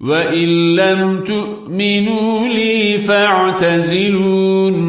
وإن لم تؤمنوا لي فاعتزلون